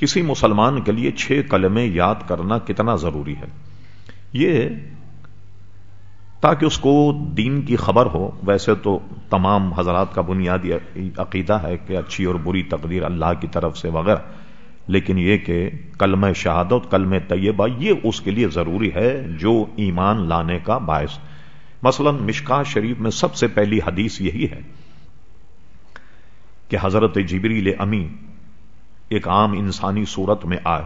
کسی مسلمان کے لیے چھ کلمے یاد کرنا کتنا ضروری ہے۔ یہ تاکہ اس کو دین کی خبر ہو۔ ویسے تو تمام حضرات کا بنیادی عقیدہ ہے کہ اچھی اور بری تقدیر اللہ کی طرف سے وغیرہ۔ لیکن یہ کہ کلم شہادت کلم طیبہ یہ اس کے لیے ضروری ہے جو ایمان لانے کا باعث۔ مثلا مشکا شریف میں سب سے پہلی حدیث یہی ہے کہ حضرت جبریل امی ایک عام انسانی صورت میں آئے۔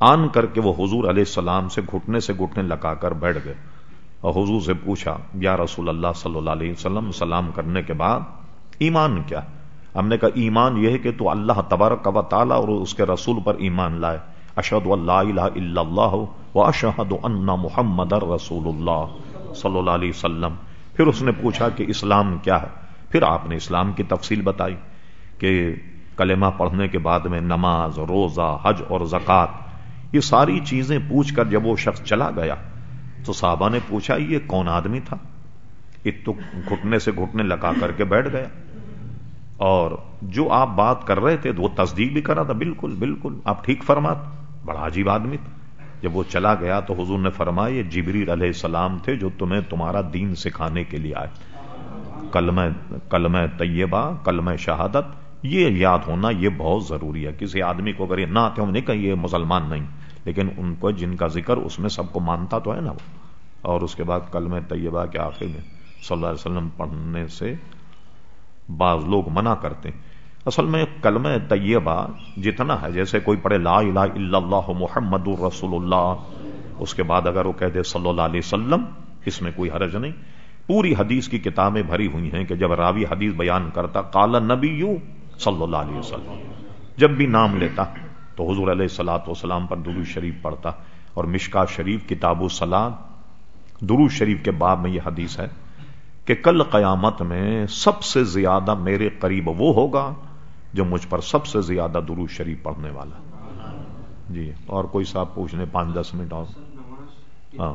آن کر کے وہ حضور علیہ السلام سے گھٹنے سے گھٹنے لگا کر بیٹھ گئے۔ اور حضور سے پوچھا، یا رسول اللہ صلی اللہ علیہ وسلم، سلام کرنے کے بعد ایمان کیا؟ ہم نے کہا، ایمان یہ ہے کہ تو اللہ تبارک و تعالیٰ اور اس کے رسول پر ایمان لائے۔ اشد اللہ الہ الا اللہ و اشہد ان محمد رسول اللہ صلی اللہ علیہ وسلم۔ پھر اس نے پوچھا کہ اسلام کیا ہے؟ پھر آپ نے اسلام کی تفصیل بتائی کہ کلمہ پڑھنے کے بعد میں نماز، روزہ، حج اور زکات یہ ساری چیزیں پوچھ کر جب وہ شخص چلا گیا تو صحابہ نے پوچھا، یہ کون آدمی تھا؟ ایک تو گھٹنے سے گھٹنے لگا کر کے بیٹھ گیا۔ اور جو آپ بات کر رہے تھے وہ تصدیق بھی کرا تھا۔ بالکل بالکل، آپ ٹھیک فرمات۔ بڑا عجیب آدمی تھا۔ جب وہ چلا گیا تو حضور نے فرمایا، یہ جبری علیہ السلام تھے جو تمہیں تمہارا دین سکھانے کے لیے آئے۔ کلم کلم طیبہ کلم شہادت یہ یاد ہونا یہ بہت ضروری ہے۔ کسی آدمی کو اگر یہ نہ آتے ہم نے کہا یہ مسلمان نہیں، لیکن ان کو جن کا ذکر اس میں سب کو مانتا تو ہے نا وہ۔ اور اس کے بعد کلم طیبہ کے آخر میں صلی اللہ علیہ وسلم پڑھنے سے بعض لوگ منع کرتے ہیں۔ اصل میں کلم طیبہ جتنا ہے، جیسے کوئی پڑھے لا الہ الا اللہ محمد الرسول اللہ، اس کے بعد اگر وہ کہہ دے صلی اللہ علیہ وسلم، اس میں کوئی حرج نہیں۔ پوری حدیث کی کتابیں بھری ہوئی ہیں کہ جب راوی حدیث بیان کرتا کالا نبی یو صلی اللہ علیہ وسلم۔ جب بھی نام لیتا، تو حضور علیہ سلاۃ وسلام پر درو شریف پڑھتا اور مشکا شریف کتاب و سلاد درو شریف کے باب میں یہ حدیث ہے کہ کل قیامت میں سب سے زیادہ میرے قریب وہ ہوگا جو مجھ پر سب سے زیادہ درو شریف پڑھنے والا۔ جی اور کوئی صاحب پوچھنے پانچ دس منٹ اور۔ ہاں۔